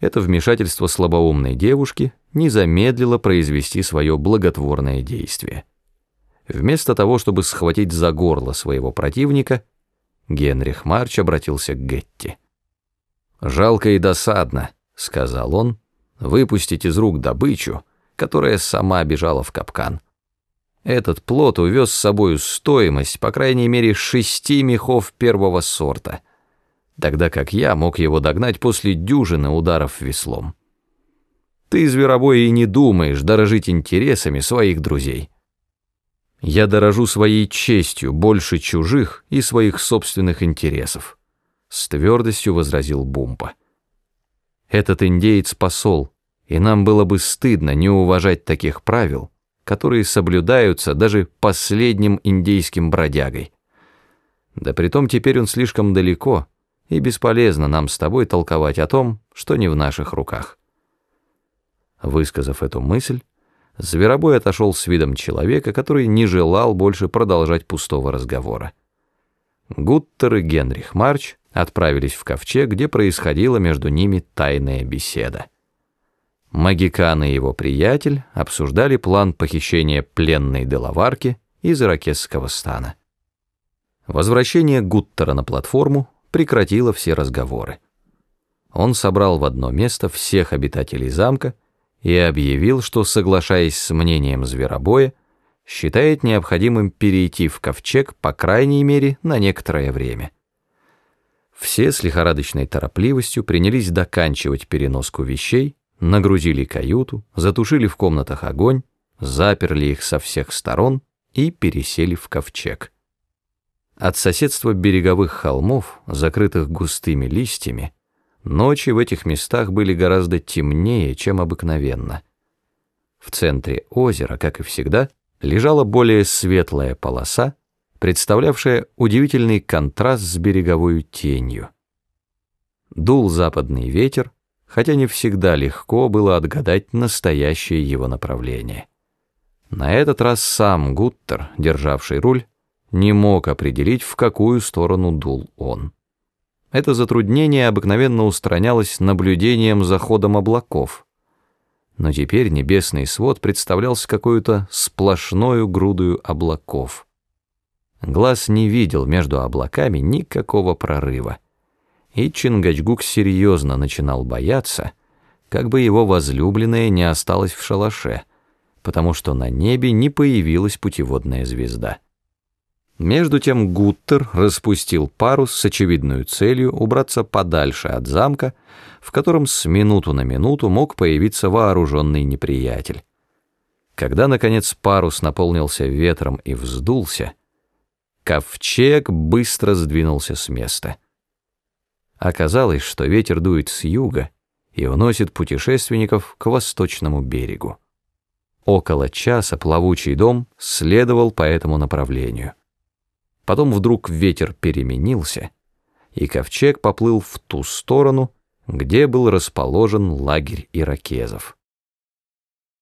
это вмешательство слабоумной девушки не замедлило произвести свое благотворное действие. Вместо того, чтобы схватить за горло своего противника, Генрих Марч обратился к Гетти. «Жалко и досадно», — сказал он, — «выпустить из рук добычу, которая сама бежала в капкан. Этот плод увез с собою стоимость, по крайней мере, шести мехов первого сорта, тогда как я мог его догнать после дюжины ударов веслом. Ты, зверобой, и не думаешь дорожить интересами своих друзей. Я дорожу своей честью больше чужих и своих собственных интересов, с твердостью возразил Бумпа. Этот индеец посол, и нам было бы стыдно не уважать таких правил, которые соблюдаются даже последним индейским бродягой. Да притом теперь он слишком далеко, и бесполезно нам с тобой толковать о том, что не в наших руках. Высказав эту мысль, Зверобой отошел с видом человека, который не желал больше продолжать пустого разговора. Гуттер и Генрих Марч отправились в ковчег, где происходила между ними тайная беседа. Магикан и его приятель обсуждали план похищения пленной Делаварки из иракесского стана. Возвращение Гуттера на платформу прекратило все разговоры. Он собрал в одно место всех обитателей замка и объявил, что, соглашаясь с мнением зверобоя, считает необходимым перейти в ковчег, по крайней мере, на некоторое время. Все с лихорадочной торопливостью принялись доканчивать переноску вещей, нагрузили каюту, затушили в комнатах огонь, заперли их со всех сторон и пересели в ковчег. От соседства береговых холмов, закрытых густыми листьями, ночи в этих местах были гораздо темнее, чем обыкновенно. В центре озера, как и всегда, лежала более светлая полоса, представлявшая удивительный контраст с береговой тенью. Дул западный ветер, хотя не всегда легко было отгадать настоящее его направление. На этот раз сам Гуттер, державший руль, не мог определить, в какую сторону дул он. Это затруднение обыкновенно устранялось наблюдением за ходом облаков, но теперь небесный свод представлялся какой-то сплошною грудою облаков. Глаз не видел между облаками никакого прорыва и Чингачгук серьезно начинал бояться, как бы его возлюбленная не осталась в шалаше, потому что на небе не появилась путеводная звезда. Между тем Гуттер распустил парус с очевидной целью убраться подальше от замка, в котором с минуту на минуту мог появиться вооруженный неприятель. Когда, наконец, парус наполнился ветром и вздулся, ковчег быстро сдвинулся с места — Оказалось, что ветер дует с юга и уносит путешественников к восточному берегу. Около часа плавучий дом следовал по этому направлению. Потом вдруг ветер переменился, и ковчег поплыл в ту сторону, где был расположен лагерь иракезов.